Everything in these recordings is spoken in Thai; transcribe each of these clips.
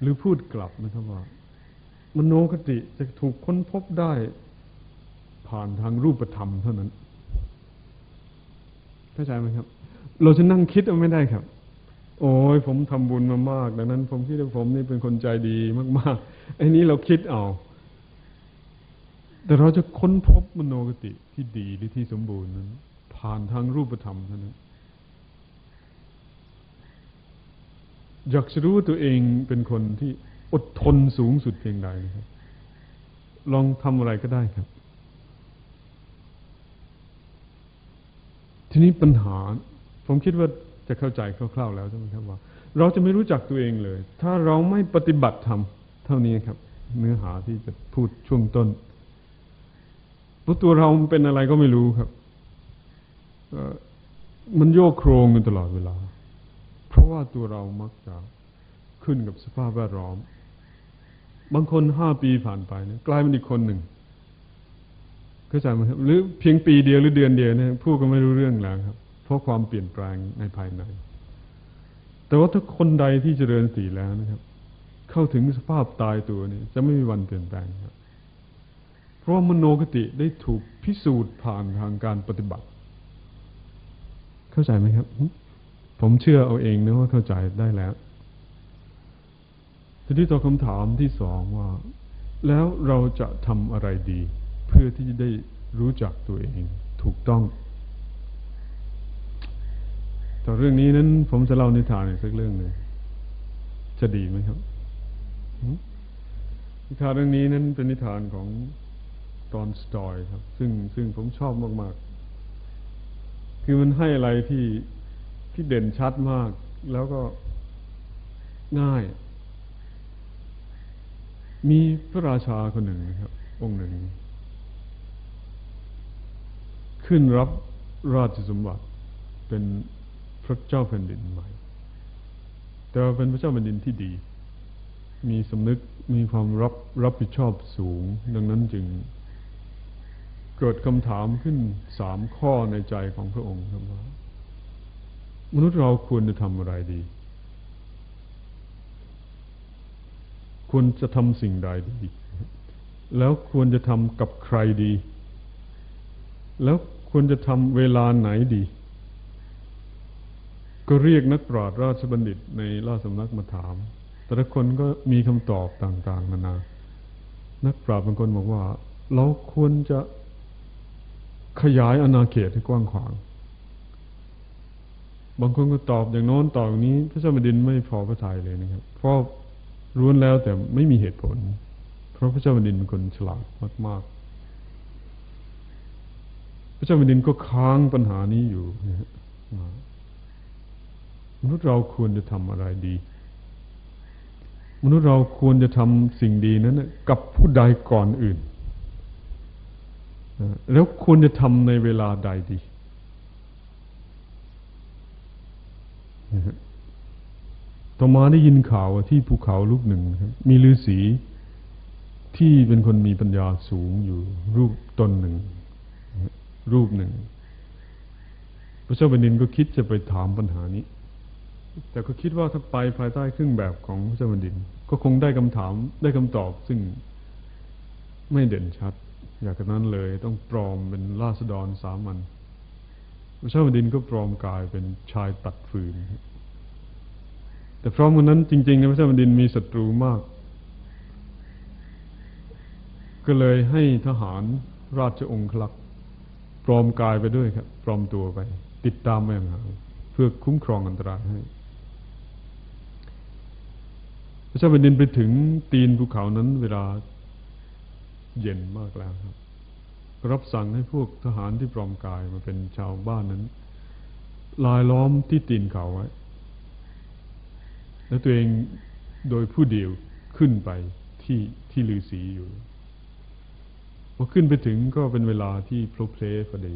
หรือพูดกลับนะครับว่า มโนคติจะถูกค้นพบได้ผ่านทางรูปธรรมเท่านั้นเข้าใจไหมครับ เราจะนั่งคิดเอาไม่ได้ครับ โอ้ยผมทำบุญมามากดังนั้น ผมคิดว่าผมนี่เป็นคนใจดีมากๆไอ้นี้เราคิดเอาแต่เราจะค้นพบมโนคติที่ดีหรือที่สมบูรณ์นั้น ผ่านทางรูปธรรมเท่านั้น อยากจะรู้ตัวเองเป็นคนที่อดทนสูงสุดเพียงใดนะครับ ลองทำอะไรก็ได้ครับ ทีนี้ปัญหา ผมคิดว่าจะเข้าใจคร่าวๆแล้วใช่ไหมครับว่า เราจะไม่รู้จักตัวเองเลย ถ้าเราไม่ปฏิบัติธรรมเท่านี้ครับ เนื้อหาที่จะพูดช่วงต้นเพราะตัวเราเป็นอะไรก็ไม่รู้ครับมันโยกโครงกันตลอดเวลา ว่าตัวเรามักจะขึ้นกับสภาพแวดล้อม บางคนห้าปีผ่านไปเนี่ยกลายเป็นอีกคนหนึ่งเข้าใจไหมครับหรือเพียงปีเดียวหรือเดือนเดียวเนี่ยพูดก็ไม่รู้เรื่องแล้วครับ เพราะความเปลี่ยนแปลงในภายใน แต่ว่าถ้าคนใดที่เจริญสีแล้วนะครับ เข้าถึงสภาพตายตัวนี่จะไม่มีวันเปลี่ยนแปลงครับ เพราะมโนคติได้ถูกพิสูจน์ผ่านทางการปฏิบัติ เข้าใจไหมครับ ผมเชื่อเอาเองนะว่าเข้าใจได้แล้วทีนี้ต่อคำถามที่สองว่า แล้วเราจะทำอะไรดี เพื่อที่จะได้รู้จักตัวเองถูกต้องต่อเรื่องนี้นั้น ผมจะเล่านิทานอีกสักเรื่องหนึ่งจะดีไหมครับนิทานเรื่องนี้นั้นเป็นนิทานของตอนสตอยครับ ซึ่งซึ่งผมชอบมาก ๆ คือมันให้อะไรที่ ที่เด่นชัดมาก แล้วก็ง่าย มีพระราชาคนหนึ่งนะครับ องค์หนึ่ง ขึ้นรับราชสมบัติเป็นพระเจ้าแผ่นดินใหม่ แต่ว่าเป็นพระเจ้าแผ่นดินที่ดี มีสำนึกมีความรับรับผิดชอบสูง ดังนั้นจึงเกิดคำถามขึ้นสามข้อในใจของพระองค์ครับว่า มนุษย์เราควรจะทำอะไรดี ควรจะทำสิ่งใดดี แล้วควรจะทำกับใครดี แล้วควรจะทำเวลาไหนดี ก็เรียกนักปราชญ์ราชบัณฑิตในราชสำนักมาถาม แต่ละคนก็มีคำตอบต่าง ๆ นานา นักปราชญ์บางคนบอกว่า เราควรจะขยายอาณาเขตให้กว้างขวาง บางคนก็ตอบอย่างโน้นตอบอย่างนี้ พระเจ้าแผ่นดินไม่พอพระทัยเลยนะครับ เพราะรู้แล้วแต่ไม่มีเหตุผล เพราะพระเจ้าแผ่นดินเป็นคนฉลาดมากๆ พระเจ้าแผ่นดินก็ค้างปัญหานี้อยู่มนุษย์เราควรจะทำอะไรดี มนุษย์เราควรจะทำสิ่งดีนั้นกับผู้ใดก่อนอื่น แล้วควรจะทำในเวลาใดดี ต่อมาได้ยินข่าวที่ภูเขาลูกหนึ่ง มีฤาษีที่เป็นคนมีปัญญาสูงอยู่รูปตนหนึ่ง รูปหนึ่ง พระเจ้าแผ่นดินก็คิดจะไปถามปัญหานี้ แต่ก็คิดว่าถ้าไปภายใต้เครื่องแบบของพระเจ้าแผ่นดิน ก็คงได้คำถามได้คำตอบ ซึ่งไม่เด่นชัด อย่างนั้นเลยต้องปลอมเป็นราษฎรสามัญ พระเจ้าแผ่นดินก็ปลอมกายเป็นชายตัดฟืน แต่พร้อมกันนั้นจริงๆในพระเจ้าแผ่นดินมีศัตรูมาก ก็เลยให้ทหารราชองคลักษปลอมกายไปด้วยครับปลอมตัวไป ติดตามไปห่างเพื่อคุ้มครองอันตรายให้ พระเจ้าแผ่นดินไปถึงตีนภูเขานั้นเวลาเย็นมากแล้วครับ รับสั่งให้พวกทหารที่ปลอมกายมาเป็นชาวบ้านนั้น ลายล้อมที่ตีนเขาไว้ แล้วตัวเองโดยผู้เดียวขึ้นไปที่ที่ลือสีอยู่พอขึ้นไปถึงก็เป็นเวลาที่พลุเพลพอดี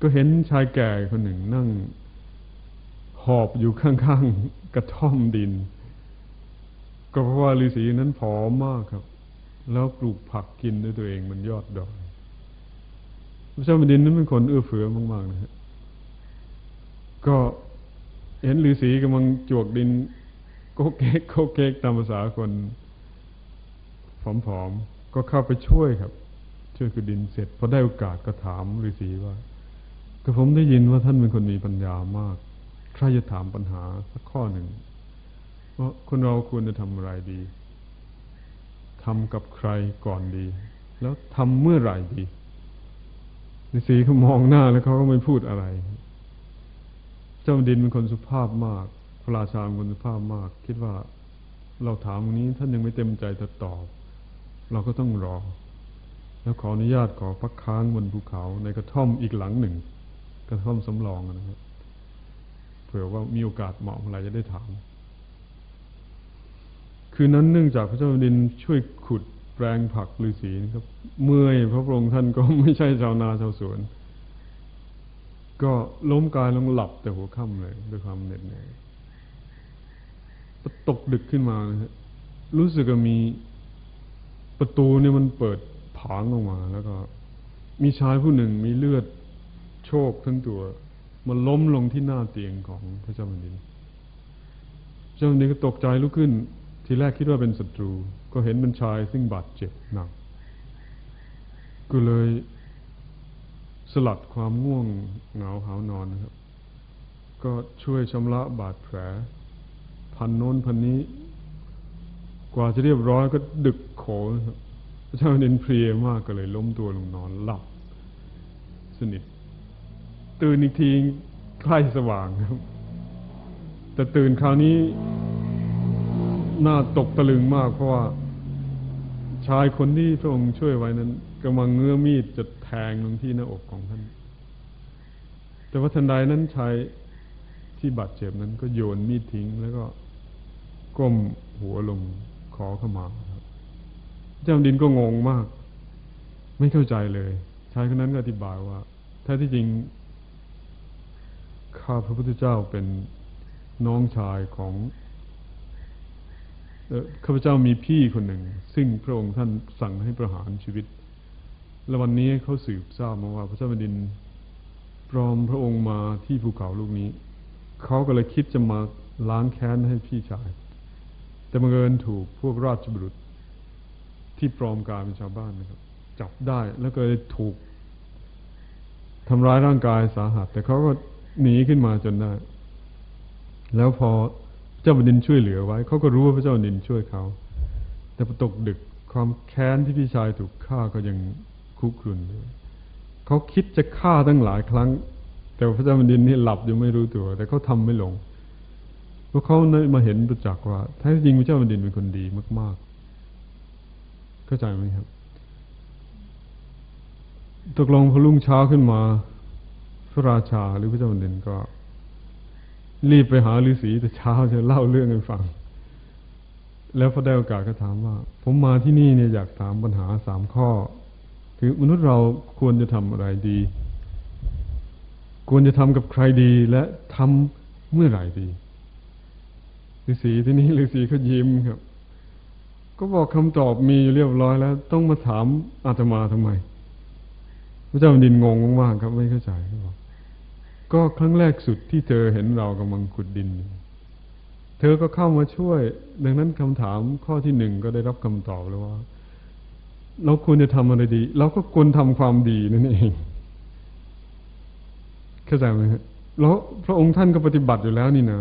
ก็เห็นชายแก่คนหนึ่งนั่ง หอบอยู่ข้างๆกระท่อมดิน ก็เพราะว่าฤาษีนั้นผอมมากครับ แล้วปลูกผักกินด้วยตัวเองมันยอดดอยพระเจ้าแผ่นดินนั้นเป็นคนเอื้อเฟื้อมากๆนะฮะก็เห็นฤาษีกำลังจวกดินโกเก๊กโกเก๊กตามภาษาคนผอมๆก็เข้าไปช่วยครับ ช่วยขุดดินเสร็จพอได้โอกาสก็ถามฤาษีว่าก็ผมได้ยินว่าท่านเป็นคนมีปัญญามาก ใครจะถามปัญหาสักข้อหนึ่งว่าคนเราควรจะทำอะไรดี ทำกับใครก่อนดี แล้วทำเมื่อไหร่ดีฤาษีเขามองหน้าแล้วเขาก็ไม่พูดอะไร เจ้าดินเป็นคนสุภาพมากพระราชาเป็นคนสุภาพมาก คิดว่าเราถามตรงนี้ท่านยังไม่เต็มใจจะตอบ เราก็ต้องรอ แล้วขออนุญาตขอพักค้างบนภูเขาในกระท่อมอีกหลังหนึ่ง กระท่อมสำรองนะครับเผื่อว่ามีโอกาสเหมาะเมื่อไรจะได้ถาม คืนนั้นเนื่องจากพระเจ้าดินช่วยขุดแปลงผักฤาษีนะครับ เมื่อยพระองค์ท่านก็ไม่ใช่ชาวนาชาวสวน ก็ล้มกายลงหลับแต่หัวค่ำเลยด้วยความเหน็ดเหนื่อยตกดึกขึ้นมานะฮะรู้สึกว่ามีประตูเนี่ยมันเปิดผางออกมา แล้วก็ มีชายผู้หนึ่งมีเลือดโชกทั้งตัว มันล้มลงที่หน้าเตียงของพระเจ้าแผ่นดินเจ้าแผ่นดินก็ตกใจลุกขึ้น ทีแรกคิดว่าเป็นศัตรู ก็เห็นเป็นชายซึ่งบาดเจ็บหนัก ก็เลยสลัดความง่วงเหงาหานอนนะครับ ก็ช่วยชำระบาดแผล พันโน้นพันนี้ กว่าจะเรียบร้อยก็ดึกโขนะครับพระเจ้าแผ่นดินเพลียมากก็เลยล้มตัวลงนอนหลับ สนิท ตื่นอีกทีใกล้สว่างครับ แต่ตื่นคราวนี้ น่าตกตะลึงมาก เพราะว่าชายคนที่พระองค์ช่วยไว้นั้นกำลังเงื้อมีดจะแทงลงที่หน้าอกของท่าน แต่ว่าทันใดนั้นชายที่บาดเจ็บนั้นก็โยนมีดทิ้ง แล้วก็ก้มหัวลงขอเข้ามาครับเจ้าดินก็งงมาก ไม่เข้าใจเลย ชายคนนั้นก็อธิบายว่าแท้ที่จริง ข้าพระพุทธเจ้าเป็นน้องชายของ ข้าพเจ้ามีพี่คนหนึ่ง ซึ่งพระองค์ท่านสั่งให้ประหารชีวิต และวันนี้เขาสืบทราบมาว่า พระเจ้าแผ่นดินปลอมพระองค์มาที่ภูเขาลูกนี้ เขาก็เลยคิดจะมาล้างแค้นให้พี่ชาย แต่บังเอิญถูกพวกราชบุรุษที่ปลอมกายเป็นชาวบ้านนะครับ จับได้แล้วก็เลยถูกทำร้ายร่างกายสาหัส แต่เขาก็หนีขึ้นมาจนได้ แล้วพอ เจ้าแผ่นดินช่วยเหลือไว้ เขาก็รู้ว่าพระเจ้าแผ่นดินช่วยเขา แต่พอตกดึกความแค้นที่พี่ชายถูกฆ่าก็ยังคุกรุ่นอยู่เขาคิดจะฆ่าตั้งหลายครั้ง แต่พระเจ้าแผ่นดินนี่หลับยังไม่รู้ตัว แต่เขาทำไม่ลงเพราะเขามาเห็นประจักษ์ว่าแท้จริงพระเจ้าแผ่นดินเป็นคนดีมาก ๆ เข้าใจไหมครับ ตกลงพอรุ่งเช้าขึ้นมา พระราชาหรือพระเจ้าแผ่นดินก็ รีบไปหาฤาษีแต่เช้าจะเล่าเรื่องให้ฟัง แล้วพอได้โอกาสก็ถามว่า ผมมาที่นี่เนี่ยอยากถามปัญหาสามข้อ คือมนุษย์เราควรจะทำอะไรดี ควรจะทำกับใครดีและทำเมื่อไหร่ดีฤาษีที่นี่ฤาษีเขายิ้มครับ ก็บอกคำตอบมีอยู่เรียบร้อยแล้ว ต้องมาถามอาตมาทำไมพระเจ้าดินงงมากครับไม่เข้าใจเขาบอก ก็ครั้งแรกสุดที่เธอเห็นเรากำลังขุดดิน เธอก็เข้ามาช่วย ดังนั้นคำถามข้อที่หนึ่งก็ได้รับคำตอบแล้วว่า เราควรจะทำอะไรดี เราก็ควรทำความดีนั่นเองเข้าใจไหมครับแล้วพระองค์ท่านก็ปฏิบัติอยู่แล้วนี่นะ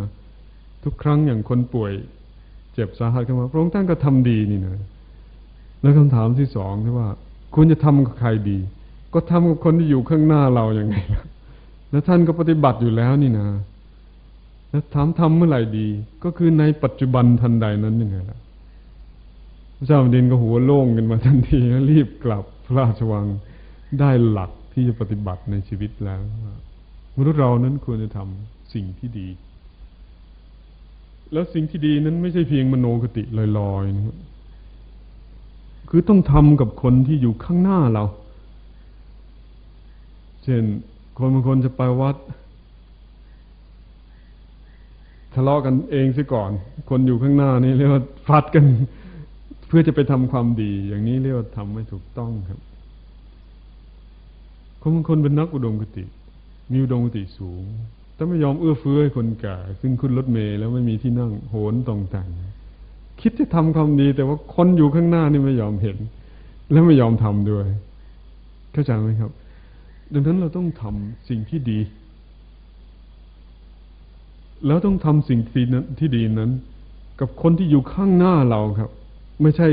ทุกครั้งอย่างคนป่วย เจ็บสาหัสขึ้นมา พระองค์ท่านก็ทำดีนี่นะแล้วคำถามที่สองที่ว่าควรจะทำกับใครดี ก็ทำกับคนที่อยู่ข้างหน้าเราอย่างไงล่ะ แล้วท่านก็ปฏิบัติอยู่แล้วนี่นะแล้วถามทำเมื่อไหร่ดี ก็คือในปัจจุบันทันใดนั้นยังไงล่ะพระเจ้าแผ่นดินก็หัวโล่งกันมาทันทีแล้วรีบกลับพระราชวังได้หลักที่จะปฏิบัติในชีวิตแล้วมนุษย์เรานั้นควรจะทำสิ่งที่ดี แล้วสิ่งที่ดีนั้นไม่ใช่เพียงมโนคติลอยๆนะครับคือต้องทำกับคนที่อยู่ข้างหน้าเรา เช่น คนบางคนจะไปวัด ทะเลาะกันเองซิก่อน คนอยู่ข้างหน้านี่เรียกว่าฟัดกัน เพื่อจะไปทำความดี อย่างนี้เรียกว่าทำไม่ถูกต้องครับ คนบางคนเป็นนักอุดมคติมีอุดมคติสูงแถ้าไม่ยอมเอื้อเฟื้อให้คนแก่ซึ่งขึ้นรถเมล์แล้วไม่มีที่นั่งโหนตรงแต่งคิดจะทำความดี แต่ว่าคนอยู่ข้างหน้านี่ไม่ยอมเห็น และไม่ยอมทำด้วย เข้าใจไหมครับ ดังนั้นเราต้องทำสิ่งที่ดี แล้วต้องทำสิ่งที่นั้นที่ดีนั้น กับคนที่อยู่ข้างหน้าเราครับ ไม่ใช่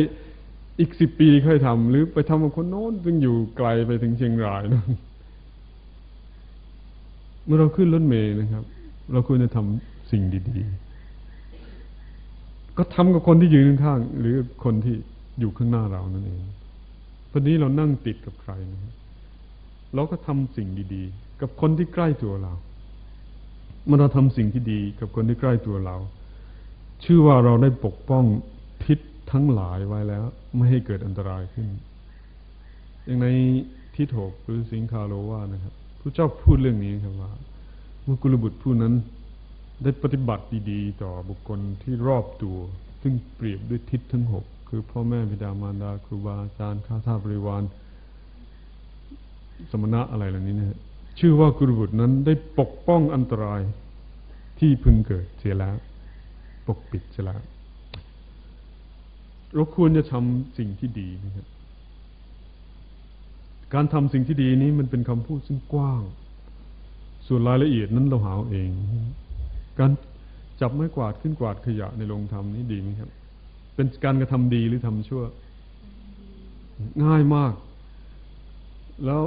อีกสิบปีค่อยทำหรือไปทำกับคนโน้นซึ่งอยู่ไกลไปถึงเชียงรายนะเมื่อเราขึ้นรถเมล์นะครับ เราควรจะทำสิ่งดีๆ ก็ทำกับคนที่ยืนข้างหรือคนที่อยู่ข้างหน้าเรานั่นเองวันนี้เรานั่งติดกับใครนะครับ เราก็ทำสิ่งดี ๆ กับคนที่ใกล้ตัวเรา เมื่อเราทำสิ่งที่ดีกับคนที่ใกล้ตัวเรา ชื่อว่าเราได้ปกป้องพิษทั้งหลายไว้แล้ว ไม่ให้เกิดอันตรายขึ้น อย่างในทิฏฐกหรือสิงคาโลว่านะครับพระเจ้าพูดเรื่องนี้ครับว่า เมื่อกุลบุตรผู้นั้นได้ปฏิบัติดีๆ ต่อบุคคลที่รอบตัว ซึ่งเปรียบด้วยทิศทั้งหกคือพ่อแม่บิดามารดาครูบาอาจารย์ข้าทาสบริวาร สมณะอะไรเหล่านี้นะชื่อว่ากุลบุตรนั้นได้ปกป้องอันตรายที่พึงเกิดเสียแล้ว ปกปิดเสียแล้วเราควรจะทำสิ่งที่ดีนะครับการทำสิ่งที่ดีนี้มันเป็นคำพูดซึ่งกว้าง ส่วนรายละเอียดนั้นเราหาเอง การจับไม้กวาดขึ้นกวาดขยะในโรงทำนี้ดีไหมครับ เป็นการกระทำดีหรือทำชั่ว ง่ายมาก แล้ว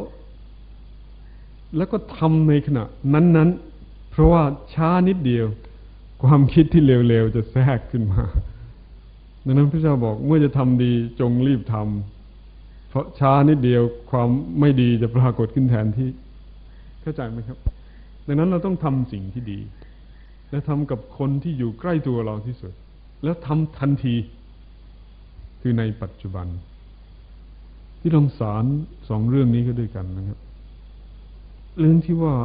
แล้วก็ทำในขณะ นั้นๆ เพราะว่าช้านิดเดียว ความคิดที่เร็วๆจะแทรกขึ้นมาดังนั้นพระเจ้าบอกเมื่อจะทำดีจงรีบทำเพราะช้านิดเดียวความไม่ดีจะปรากฏขึ้นแทนที่ เข้าใจไหมครับ ดังนั้นเราต้องทำสิ่งที่ดี และทำกับคนที่อยู่ใกล้ตัวเราที่สุด แล้วทำทันทีคือในปัจจุบัน ที่ลองสารสองเรื่องนี้ก็ด้วยกันนะครับ เรื่องที่ว่า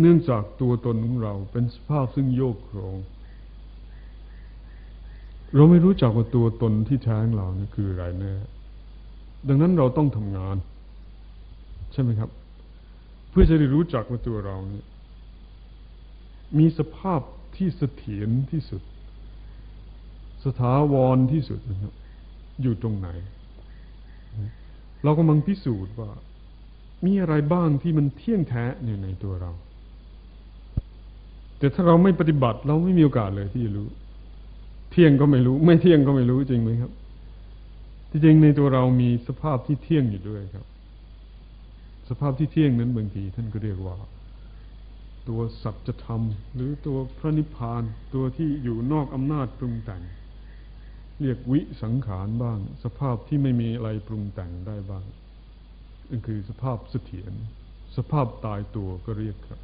เนื่องจากตัวตนของเราเป็นสภาพซึ่งโยกโครง เราไม่รู้จักว่าตัวตนที่แท้งเรานี่คืออะไรแน่ดังนั้นเราต้องทำงาน ใช่ไหมครับ เพื่อจะได้รู้จักว่าตัวเราเนี่ยมีสภาพที่เสถียรที่สุด สถาวรที่สุดนะครับ อยู่ตรงไหน เรากำลังพิสูจน์ว่า มีอะไรบ้างที่มันเที่ยงแท้อยู่ในตัวเรา แต่ถ้าเราไม่ปฏิบัติเราไม่มีโอกาสเลยที่จะรู้ เที่ยงก็ไม่รู้ ไม่เที่ยงก็ไม่รู้จริงไหมครับ ที่จริงในตัวเรามีสภาพที่เที่ยงอยู่ด้วยครับ สภาพที่เที่ยงนั้นบางทีท่านก็เรียกว่า ตัวสัจธรรม หรือตัวพระนิพพานตัวที่อยู่นอกอำนาจปรุงแต่ง เรียกวิสังขารบ้าง สภาพที่ไม่มีอะไรปรุงแต่งได้บ้างนั่นคือสภาพเสถียรสภาพตายตัวก็เรียกครับ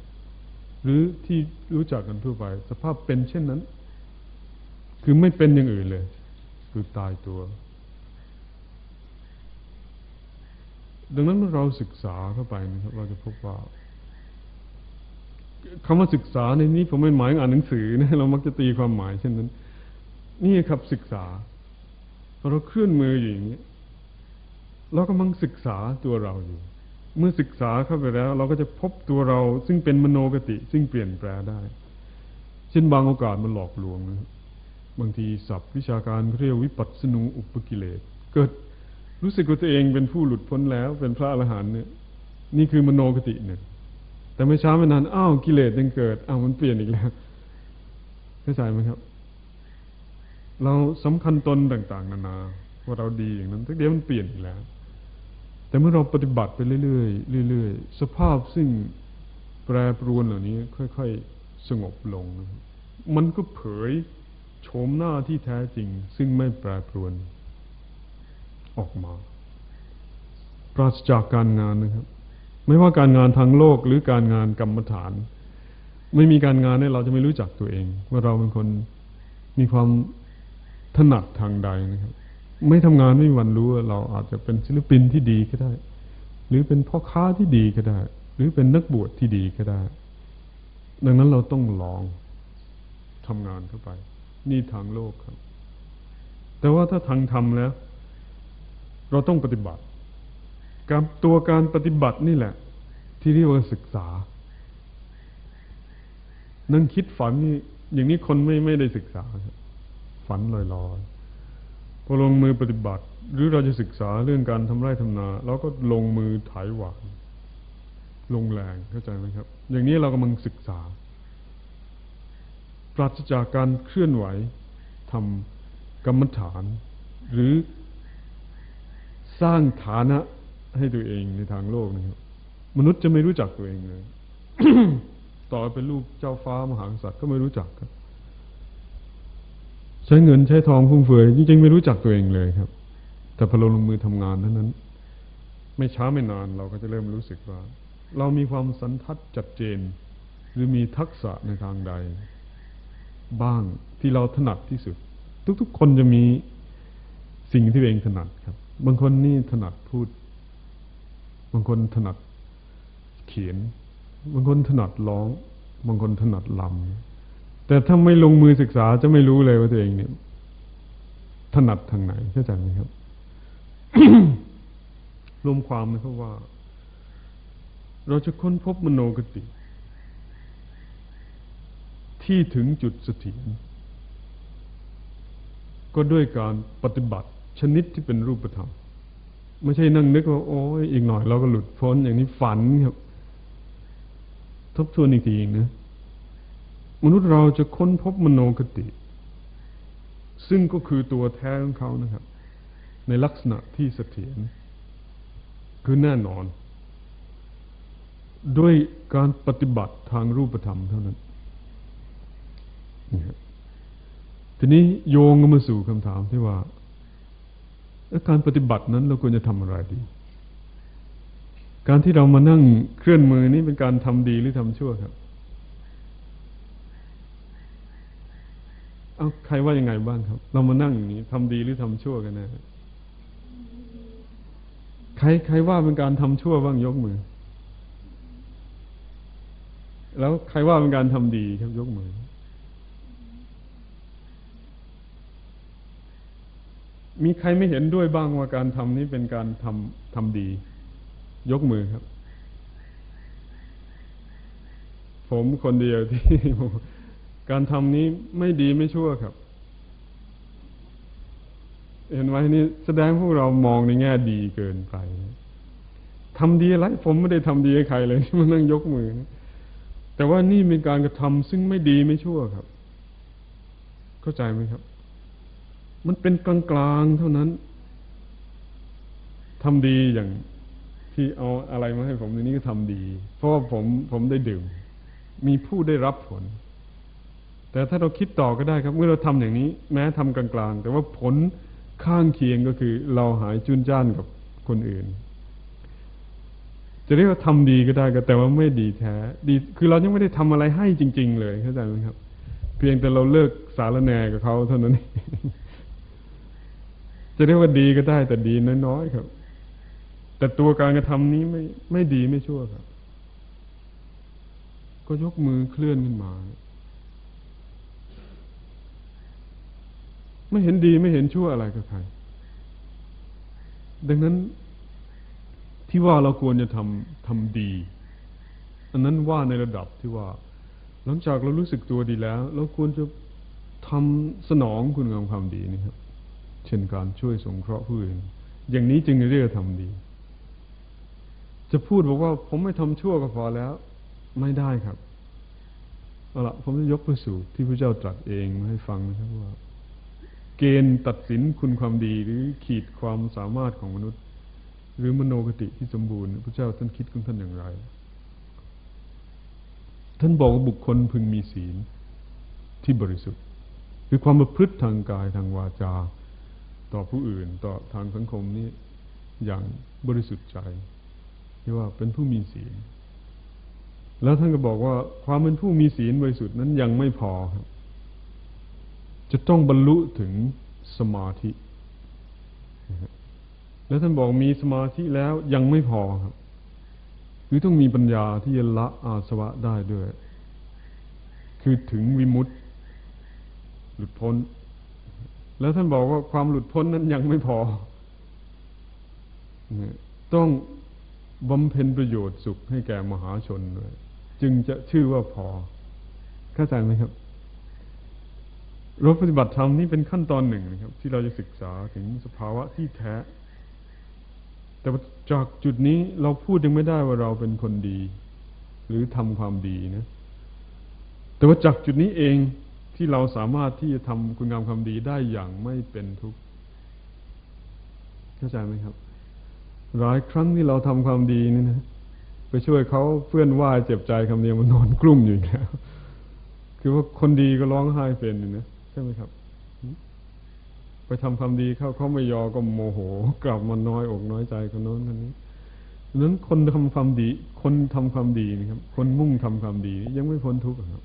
หรือที่รู้จักกันทั่วไป สภาพเป็นเช่นนั้น คือไม่เป็นอย่างอื่นเลย คือตายตัว ดังนั้นเมื่อเราศึกษาเข้าไปนะครับ เราจะพบว่าคำว่าศึกษาในนี้ผมไม่หมายอ่านหนังสือนะเรามักจะตีความหมายเช่นนั้น นี่ครับศึกษา เราเคลื่อนมืออยู่อย่างนี้เรากำลังศึกษาตัวเราอยู่ เมื่อศึกษาเข้าไปแล้ว เราก็จะพบตัวเรา ซึ่งเป็นมโนกติ ซึ่งเปลี่ยนแปลได้ เช่นบางโอกาสมันหลอกลวงนะบางทีศัพท์วิชาการเรียกวิปัสสนูอุปกิเลสเกิดรู้สึกว่าตัวเองเป็นผู้หลุดพ้นแล้ว เป็นพระอรหันต์เนี่ย นี่คือมโนกติหนึ่งแต่ไม่ช้าไม่นานอ้าวกิเลสยังเกิดอ้าวมันเปลี่ยนอีกแล้วเข้าใจไหมครับ เราสำคัญตนต่าง ๆ นานาว่าเราดีอย่างนั้นทักเดียวมันเปลี่ยนอีกแล้ว แต่เมื่อเราปฏิบัติไปเรื่อยๆเรื่อยๆสภาพซึ่งแปรปรวนเหล่านี้ค่อย ๆ สงบลง มันก็เผยโฉมหน้าที่แท้จริง ซึ่งไม่แปรปรวน ออกมา ปราศจากการงานนะครับ ไม่ว่าการงานทางโลกหรือการงานกรรมฐาน ไม่มีการงานเนี่ยเราจะไม่รู้จักตัวเอง ว่าเราเป็นคนมีความ ถนัดทางใดนะครับ ไม่ทำงานไม่วันรู้ว่าเราอาจจะเป็นศิลปินที่ดีก็ได้ หรือเป็นพ่อค้าที่ดีก็ได้ หรือเป็นนักบวชที่ดีก็ได้ ดังนั้นเราต้องลองทำงานเข้าไป นี่ทางโลกครับ แต่ว่าถ้าทางธรรมแล้ว เราต้องปฏิบัติการตัวการปฏิบัตินี่แหละ ที่เรียกว่าศึกษา นั่งคิดฝันนี่อย่างนี้คนไม่ไม่ได้ศึกษา ฝันลอยๆพอลงมือปฏิบัติ หรือเราจะศึกษาเรื่องการทำไร่ทำนาเราก็ลงมือไถหวานลงแรงเข้าใจไหมครับ อย่างนี้เรากำลังศึกษา ปราศจากการเคลื่อนไหวทำกรรมฐาน หรือสร้างฐานะให้ตัวเองในทางโลกนะครับ มนุษย์จะไม่รู้จักตัวเองเลยต่อเป็นลูกเจ้าฟ้ามหากษัตริย์ก็ไม่รู้จักครับ ใช้เงินใช้ทองฟุ่มเฟือยจริงๆไม่รู้จักตัวเองเลยครับ แต่พอเราลงมือทำงานนั้นนั้น ไม่ช้าไม่นานเราก็จะเริ่มรู้สึกว่า เรามีความสันทัดจัดเจน หรือมีทักษะในทางใด บ้างที่เราถนัดที่สุด ทุกๆ คนจะมีสิ่งที่ตัวเองถนัดครับ บางคนนี่ถนัดพูด บางคนถนัดเขียน บางคนถนัดร้อง บางคนถนัดลำ แต่ถ้าไม่ลงมือศึกษาจะไม่รู้เลยว่าตัวเองเนี่ยถนัดทางไหนเข้าใจไหมครับ รวมความนะครับว่า เราจะค้นพบมโนกติ ที่ถึงจุดเสถียรก็ด้วยการปฏิบัติชนิดที่เป็นรูปธรรม ไม่ใช่นั่งนึกว่า โอ้ยอีกหน่อยเราก็หลุดพ้นอย่างนี้ฝันครับ ทบทวนอีกทีนะ มนุษย์เราจะค้นพบมโนกติ ซึ่งก็คือตัวแท้ของเขานะครับ ในลักษณะที่เสถียรคือแน่นอน ด้วยการปฏิบัติทางรูปธรรมเท่านั้น ทีนี้โยงมาสู่คำถามที่ว่าการปฏิบัตินั้นเราควรจะทำอะไรดี การที่เรามานั่งเคลื่อนมือนี้เป็นการทำดีหรือทำชั่วครับ เอาใครว่ายังไงบ้างครับ เรามานั่งอย่างนี้ทำดีหรือทำชั่วกันนะใครใครว่าเป็นการทำชั่วบ้างยกมือ แล้วใครว่าเป็นการทำดีครับยกมือ มีใครไม่เห็นด้วยบ้างว่าการทำนี้เป็นการทำทำดี ยกมือครับ ผมคนเดียวที่ การทำนี้ไม่ดีไม่ชั่วครับ เห็นไหมนี่แสดงพวกเรามองในแง่ดีเกินไปทำดีอะไรผมไม่ได้ทำดีให้ใครเลยมันนั่งยกมือ แต่ว่านี่เป็นการกระทำซึ่งไม่ดีไม่ชั่วครับ เข้าใจไหมครับ มันเป็นกลางๆเท่านั้นทำดีอย่างที่เอาอะไรมาให้ผมในนี้ก็ทำดี เพราะว่าผมผมได้ดื่ม มีผู้ได้รับผล แต่ถ้าเราคิดต่อก็ได้ครับ เมื่อเราทำอย่างนี้ แม้ทำกลางๆ แต่ว่าผลข้างเคียงก็คือ เราหายจุนจ้านกับคนอื่น จะเรียกว่าทำดีก็ได้ก็แต่ว่าไม่ดีแท้ ดี คือเรายังไม่ได้ทำอะไรให้จริง ๆ เลยเข้าใจไหมครับ เพียงแต่เราเลิกสารแนกับเขาเท่านั้นจะเรียกว่าดีก็ได้ แต่ดีน้อยๆครับ แต่ตัวการกระทำนี้ไม่ไม่ดีไม่ชั่วครับ ก็ยกมือเคลื่อนขึ้นมา ไม่เห็นดีไม่เห็นชั่วอะไรกับใคร ดังนั้นที่ว่าเราควรจะทำทำดี อันนั้นว่าในระดับที่ว่า หลังจากเรารู้สึกตัวดีแล้ว เราควรจะทำสนองคุณงามความดีนี่ครับเช่นการช่วยสงเคราะห์ผู้อื่นอย่างนี้จึงเรียกทำดี จะพูดบอกว่า ผมไม่ทำชั่วก็พอแล้ว ไม่ได้ครับเอาละผมจะยกพระสูตรที่พระเจ้าตรัสเองมาให้ฟังนะครับว่า เกณฑ์ตัดสินคุณความดีหรือขีดความสามารถของมนุษย์ หรือมโนกติที่สมบูรณ์พระเจ้าท่านคิดของท่านอย่างไร ท่านบอกว่าบุคคลพึงมีศีลที่บริสุทธิ์ คือความประพฤติทางกายทางวาจา ต่อผู้อื่นต่อทางสังคมนี้อย่างบริสุทธิ์ใจที่ว่าเป็นผู้มีศีล แล้วท่านก็บอกว่าความเป็นผู้มีศีลบริสุทธิ์นั้นยังไม่พอครับ จะต้องบรรลุถึงสมาธิ แล้วท่านบอกมีสมาธิแล้วยังไม่พอครับคือต้องมีปัญญาที่จะละอาสวะได้ด้วย คือถึงวิมุตติ หลุดพ้น แล้วท่านบอกว่าความหลุดพ้นนั้นยังไม่พอ ต้องบำเพ็ญประโยชน์สุขให้แก่มหาชนด้วย จึงจะชื่อว่าพอ เข้าใจไหมครับ รถปฏิบัติธรรมนี่เป็นขั้นตอนหนึ่งนะครับ ที่เราจะศึกษาถึงสภาวะที่แท้ แต่จากจุดนี้เราพูดยังไม่ได้ว่าเราเป็นคนดี หรือทำความดีนะ แต่ว่าจากจุดนี้เองที่เราสามารถที่จะทำคุณงามความดีได้อย่างไม่เป็นทุกข์เข้าใจไหมครับ หลายครั้งที่เราทำความดีนี่นะไปช่วยเขาเพื่อนว่าเจ็บใจคำเดียวมันนอนกลุ้มอยู่แล้วคือว่าคนดีก็ร้องไห้เป็นนะ ใช่ไหมครับ ไปทำความดีเขาเขาไม่ยอก็โมโห กลับมาน้อยอกน้อยใจคนโน้นคนนี้ดังนั้นคนทำความดี คนทำความดีนะครับ คนมุ่งทำความดี ยังไม่พ้นทุกข์ครับ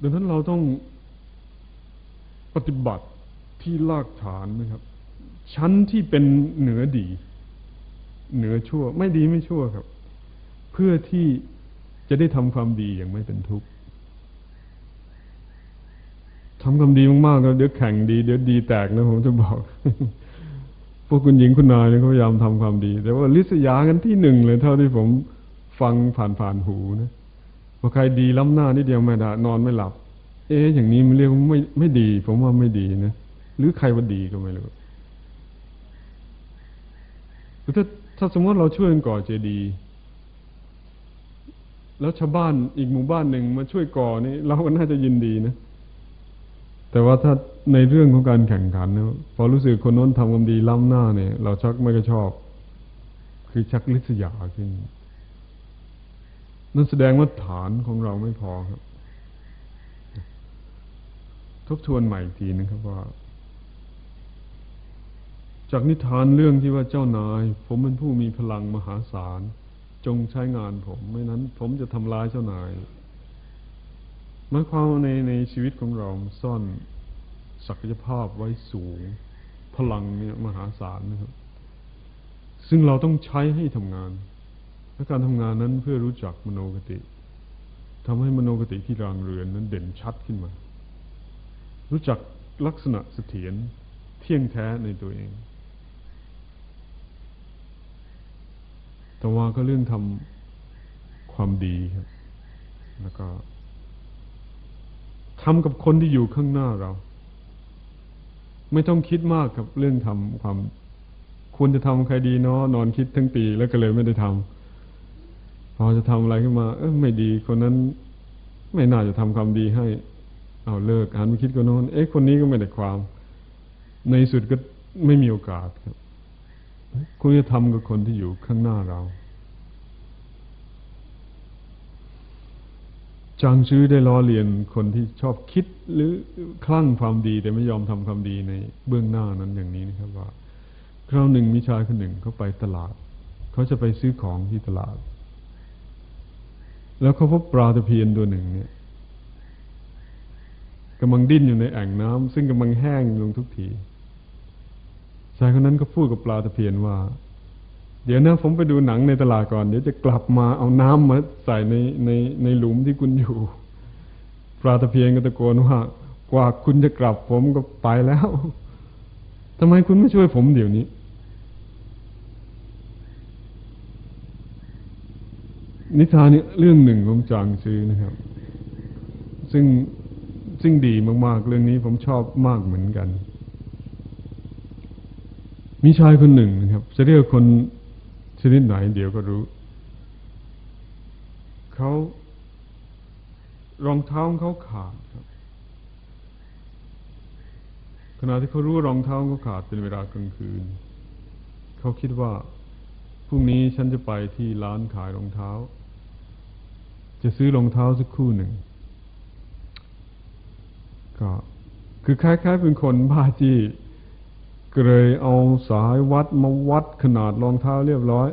ดังนั้นเราต้องปฏิบัติที่ลากฐานนะครับ ชั้นที่เป็นเหนือดี เหนือชั่ว ไม่ดีไม่ชั่วครับ เพื่อที่จะได้ทำความดีอย่างไม่เป็นทุกข์ ทำความดีมากๆแล้วเดี๋ยวแข่งดีเดี๋ยวดีแตกนะผมจะบอก พวกคุณหญิงคุณนายเนี่ยเขาพยายามทำความดี แต่ว่าลิษยากันที่หนึ่งเลยเท่าที่ผมฟังผ่านๆหูนะพอใครดีล้ำหน้านิดเดียวไม่ได้นอนไม่หลับ เอ๊ะอย่างนี้มันเรียกว่าไม่ไม่ดี ผมว่าไม่ดีนะหรือใครว่าดีก็ไม่รู้ถ้าถ้าสมมติเราช่วยกันก่อเจดีย์แล้วชาวบ้านอีกหมู่บ้านหนึ่งมาช่วยก่อนี่เราก็น่าจะยินดีนะ แต่ว่าถ้าในเรื่องของการแข่งขันนะพอรู้สึกคนน้นทำความดีล้ำหน้าเนี่ย เราชักไม่ก็ชอบ คือชักลิษยาขึ้นนั่นแสดงว่าฐานของเราไม่พอครับ ทบทวนใหม่อีกทีนะครับว่า จากนิทานเรื่องที่ว่าเจ้านาย ผมเป็นผู้มีพลังมหาศาล จงใช้งานผม ไม่นั้น ผมจะทำร้ายเจ้านาย มายความในในชีวิตของเราซ่อนศักยภาพไว้สูง พลังเนี่ยมหาศาลนะครับ ซึ่งเราต้องใช้ให้ทำงาน และการทำงานนั้นเพื่อรู้จักมโนกติทำให้มโนกติที่รางเรือนนั้นเด่นชัดขึ้นมา รู้จักลักษณะเสถียรเที่ยงแท้ในตัวเองแต่ว่าก็เรื่องทำความดีครับ แล้วก็ ทำกับคนที่อยู่ข้างหน้าเรา ไม่ต้องคิดมากกับเรื่องทำความควรจะทำใครดีเนาะนอนคิดทั้งปีแล้วก็เลยไม่ได้ทำพอจะทำอะไรขึ้นมา เออไม่ดีคนนั้น ไม่น่าจะทำความดีให้ เอาเลิกหันไปคิดคนโน้นเอ๊ะคนนี้ก็ไม่ได้ความ ในสุดก็ไม่มีโอกาสครับคุณจะทำกับคนที่อยู่ข้างหน้าเรา จางชื้อได้ล้อเลียนคนที่ชอบคิดหรือคลั่งความดี แต่ไม่ยอมทำความดีในเบื้องหน้านั้นอย่างนี้นะครับว่า คราวหนึ่งมีชายคนหนึ่งเขาไปตลาด เขาจะไปซื้อของที่ตลาด แล้วเขาพบปลาตะเพียนตัวหนึ่งเนี่ยกำลังดิ้นอยู่ในแอ่งน้ำซึ่งกำลังแห้งลงทุกทีชายคนนั้นก็พูดกับปลาตะเพียนว่า เดี๋ยวนะผมไปดูหนังในตลาดก่อน เดี๋ยวจะกลับมาเอาน้ำมาใส่ในในในหลุมที่คุณอยู่ปลาตะเพียนก็ตะโกนว่ากว่าคุณจะกลับผมก็ไปแล้วทำไมคุณไม่ช่วยผมเดี๋ยวนี้ นิทานนี้เรื่องหนึ่งของจางซื้อนะครับ ซึ่งซึ่งดีมากๆ เรื่องนี้ผมชอบมากเหมือนกัน มีชายคนหนึ่งนะครับ จะเรียกคน นิดไหนเดี๋ยวก็รู้ เขารองเท้าเขาขาดครับขณะที่เขารู้รองเท้าเขาขาดเป็นเวลากลางคืน เขาคิดว่าพรุ่งนี้ฉันจะไปที่ร้านขายรองเท้า จะซื้อรองเท้าสักคู่หนึ่งก็คือคล้ายๆเป็นคนบ้าจี้ ก็เลยเอาสายวัดมาวัดขนาดรองเท้าเรียบร้อย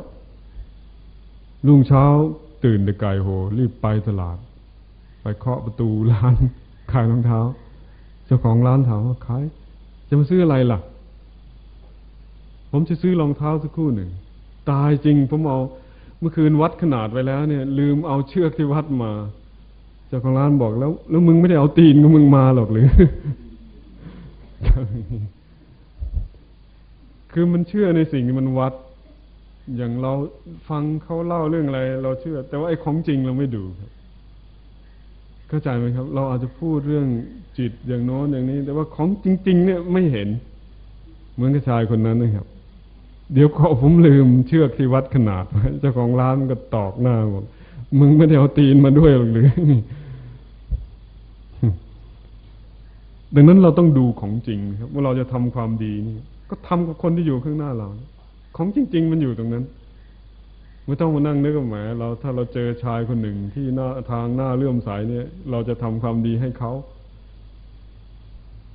รุ่งเช้าตื่นแต่ไก่โห รีบไปตลาด ไปเคาะประตูร้านขายรองเท้า เจ้าของร้านถามว่าขาย จะมาซื้ออะไรล่ะ ผมจะซื้อรองเท้าสักคู่หนึ่ง ตายจริงผมเอาเมื่อคืนวัดขนาดไว้แล้วเนี่ย ลืมเอาเชือกที่วัดมา เจ้าของร้านบอกแล้ว แล้วมึงไม่ได้เอาตีนของมึงมาหรอกหรือ คือมันเชื่อในสิ่งที่มันวัด อย่างเราฟังเขาเล่าเรื่องอะไร เราเชื่อ แต่ว่าไอ้ของจริงเราไม่ดูครับเข้าใจไหมครับ เราอาจจะพูดเรื่องจิตอย่างโน้นอย่างนี้ แต่ว่าของจริง ๆ เนี่ยไม่เห็น เหมือนกับชายคนนั้นนะครับ เดี๋ยวก็ผมลืมเชือกที่วัดขนาดเจ้าของร้านก็ตอกหน้าบอกมึงไม่ได้เอาตีนมาด้วยหรือดังนั้นเราต้องดูของจริงครับว่าเราจะทำความดีนี่ ก็ทำกับคนที่อยู่ข้างหน้าเรา ของจริง ๆ มันอยู่ตรงนั้น ไม่ต้องมานั่งนึกว่าแหมเราถ้าเราเจอชายคนหนึ่งที่หน้าทางหน้าเลื่อมใสเนี่ย เราจะทำความดีให้เขา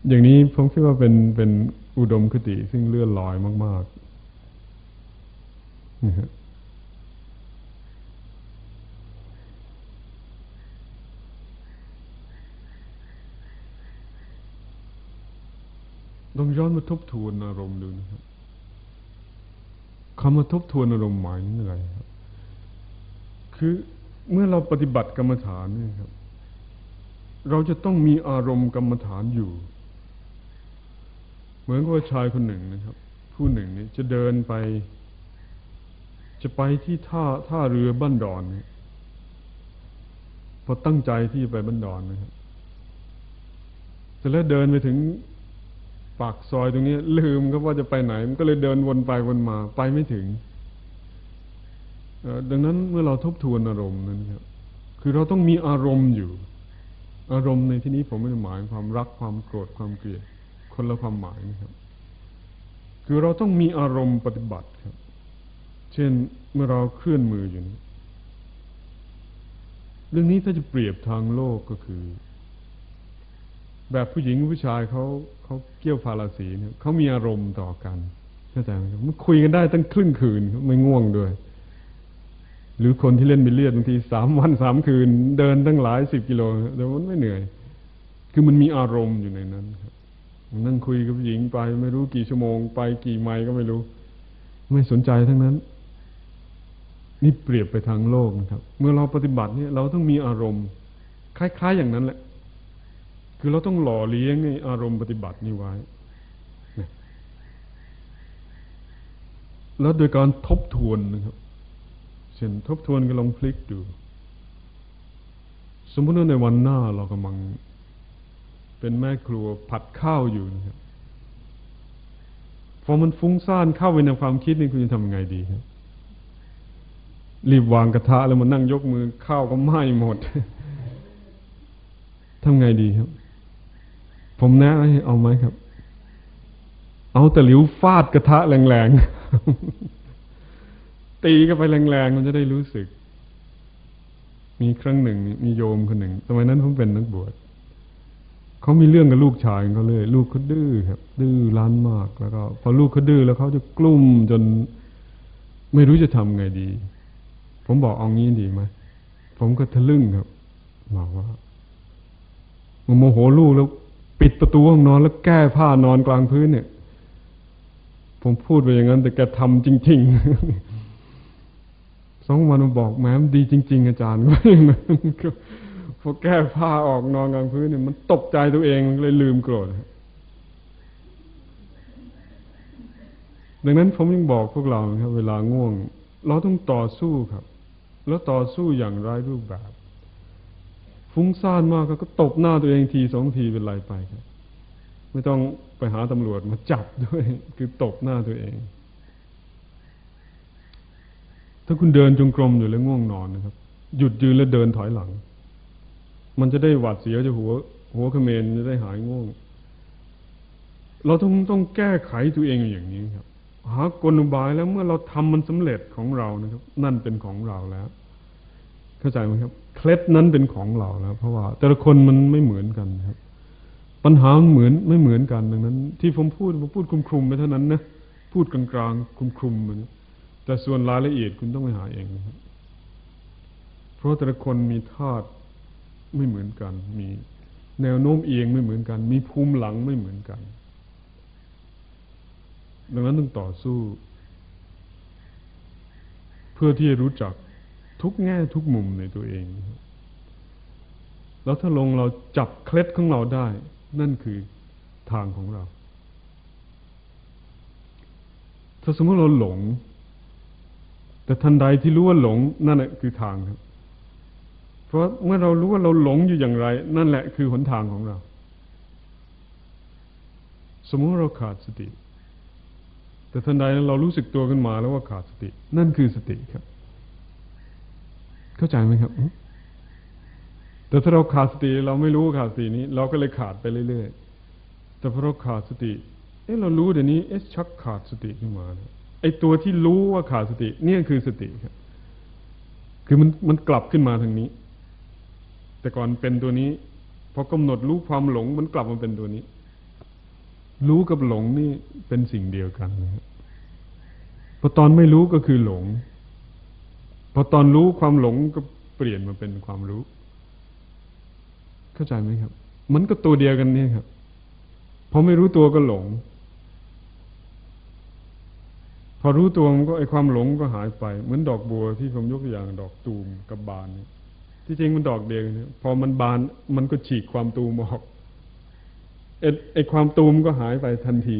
อย่างนี้ผมคิดว่าเป็นเป็นอุดมคติซึ่งเลื่อนลอยมากๆนะฮะ ต้องย้อนมาทบทวนอารมณ์ดูนะครับคำว่าทบทวนอารมณ์หมายถึงอะไรครับ คือเมื่อเราปฏิบัติกรรมฐานเนี่ยครับ เราจะต้องมีอารมณ์กรรมฐานอยู่ เหมือนกับชายคนหนึ่งนะครับ ผู้หนึ่งนี่จะเดินไป จะไปที่ท่าท่าเรือบ้านดอนนี่พอตั้งใจที่จะไปบ้านดอนนะครับแต่แล้วเดินไปถึง ปากซอยตรงนี้ ลืมก็ว่าจะไปไหน มันก็เลยเดินวนไปวนมา ไปไม่ถึงดังนั้นเมื่อเราทบทวนอารมณ์นั้นครับคือเราต้องมีอารมณ์อยู่ อารมณ์ในที่นี้ผมไม่ได้หมายความรักความโกรธความเกลียดคนละความหมายนะครับ คือเราต้องมีอารมณ์ปฏิบัติครับ เช่นเมื่อเราเคลื่อนมืออยู่นี้เรื่องนี้ถ้าจะเปรียบทางโลกก็คือ แบบผู้หญิงผู้ชายเขาเขาเกี่ยวพาราสีเนี่ยเขามีอารมณ์ต่อกันเข้าใจไหมมันคุยกันได้ตั้งครึ่งคืนไม่ง่วงด้วย หรือคนที่เล่นบิลเลียดบางทีสามวันสามคืน เดินตั้งหลายสิบกิโลแต่มันไม่เหนื่อย คือมันมีอารมณ์อยู่ในนั้นครับนั่งคุยกับผู้หญิงไป ไม่รู้กี่ชั่วโมงไปกี่ไมล์ก็ไม่รู้ ไม่สนใจทั้งนั้น นี่เปรียบไปทางโลกนะครับ เมื่อเราปฏิบัติเนี่ยเราต้องมีอารมณ์ คล้าย ๆ อย่างนั้นแหละ คือเราต้องหล่อเลี้ยงอารมณ์ปฏิบัตินี้ไว้ แล้วโดยการทบทวนนะครับเช่นทบทวนก็ลองพลิกดู สมมติว่าในวันหน้าเรากำลัง เป็นแม่ครัวผัดข้าวอยู่นะครับพอมันฟุ้งซ่านเข้าไปในความคิดนี่คุณจะทำไงดีครับรีบวางกระทะแล้วมานั่งยกมือข้าวก็ไหม้หมดทำไงดีครับ ผมแนะให้เอาไหมครับ เอาตะหลิวฟาดกระทะแรงๆ ตีก็ไปแรงๆ มันจะได้รู้สึก มีครั้งหนึ่ง มีโยมคนหนึ่งสมัยนั้นผมเป็นนักบวชเขามีเรื่องกับลูกชายเขาเลย ลูกเขาดื้อครับ ดื้อร้านมากแล้วก็ พอลูกเขาดื้อแล้วเขาจะกลุ้มจน ไม่รู้จะทำไงดี ผมบอกเอางี้ดีไหมผมก็ทะลึ่งครับบอกว่าโมโหลูกแล้ว ปิดประตูห้องนอนแล้วแก้ผ้านอนกลางพื้นเนี่ย ผมพูดไปอย่างนั้น แต่แกทำจริง ๆ สองวันมาบอกแม้มดีจริง ๆ อาจารย์ก็อย่างนั้นพอแก้ผ้าออกนอนกลางพื้นเนี่ยมันตกใจตัวเองเลยลืมโกรธดังนั้นผมยังบอกพวกเราครับ เวลาง่วง เราต้องต่อสู้ครับ แล้วต่อสู้อย่างไร้รูปแบบ ฟุ้งซ่านมากก็ตบหน้าตัวเองทีสองทีเป็นไรไปครับไม่ต้องไปหาตำรวจมาจับด้วย คือตบหน้าตัวเอง ถ้าคุณเดินจงกรมอยู่แล้วง่วงนอนนะครับ หยุดยืนแล้วเดินถอยหลัง มันจะได้หวาดเสียวจะหัว หัวเขมรจะได้หายง่วง เราต้องต้องแก้ไขตัวเองอย่างนี้ครับ หากลอุบายแล้วเมื่อเราทำมันสำเร็จของเรานะครับ นั่นเป็นของเราแล้ว เข้าใจไหมครับ เคล็ดนั้นเป็นของเราแล้ว เพราะว่า แต่ละคนมันไม่เหมือนกันครับ ปัญหาเหมือนไม่เหมือนกันดังนั้น ที่ผมพูดผมพูดคลุมคุมไปเท่านั้นนะพูดกลางๆคลุมคุมมันแต่ส่วนรายละเอียดคุณต้องไปหาเองนะครับเพราะแต่ละคนมีธาตุไม่เหมือนกัน มีแนวโน้มเอียงไม่เหมือนกัน มีภูมิหลังไม่เหมือนกัน ดังนั้นต้องต่อสู้ เพื่อที่จะรู้จัก ทุกแง่ทุกมุมในตัวเอง แล้วถ้าลงเราจับเคล็ดของเราได้ นั่นคือทางของเรา ถ้าสมมติเราหลง แต่ทันใดที่รู้ว่าหลง นั่นแหละคือทางครับ เพราะเมื่อเรารู้ว่าเราหลงอยู่อย่างไร นั่นแหละคือหนทางของเรา สมมติเราขาดสติ แต่ทันใดเรารู้สึกตัวขึ้นมาแล้วว่าขาดสติ นั่นคือสติครับ เข้าใจไหมครับ แต่ถ้าเราขาดสติเราไม่รู้ขาดสตินี้ เราก็เลยขาดไปเรื่อยๆแต่พอเราขาดสติ เอ๊ะเรารู้เดี๋ยวนี้เอ๊ะชักขาดสติขึ้นมาไอ้ตัวที่รู้ว่าขาดสติ เนี่ยคือสติครับ คือมันมันกลับขึ้นมาทางนี้ แต่ก่อนเป็นตัวนี้พอกำหนดรู้ความหลง มันกลับมาเป็นตัวนี้ รู้กับหลงนี่เป็นสิ่งเดียวกันนะครับพอตอนไม่รู้ก็คือหลง อตอนรู้ความหลงก็เปลี่ยนมาเป็นความรู้ เข้าใจไหมครับ มันก็ตัวเดียวกันนี่ครับพอไม่รู้ตัวก็หลง พอรู้ตัวมันก็ไอความหลงก็หายไป เหมือนดอกบัวที่ผมยกตัวอย่างดอกตูมกับบานนี่ที่จริงมันดอกเดียวเนี่ยพอมันบานมันก็ฉีกความตูมออกไอไอความตูมก็หายไปทันที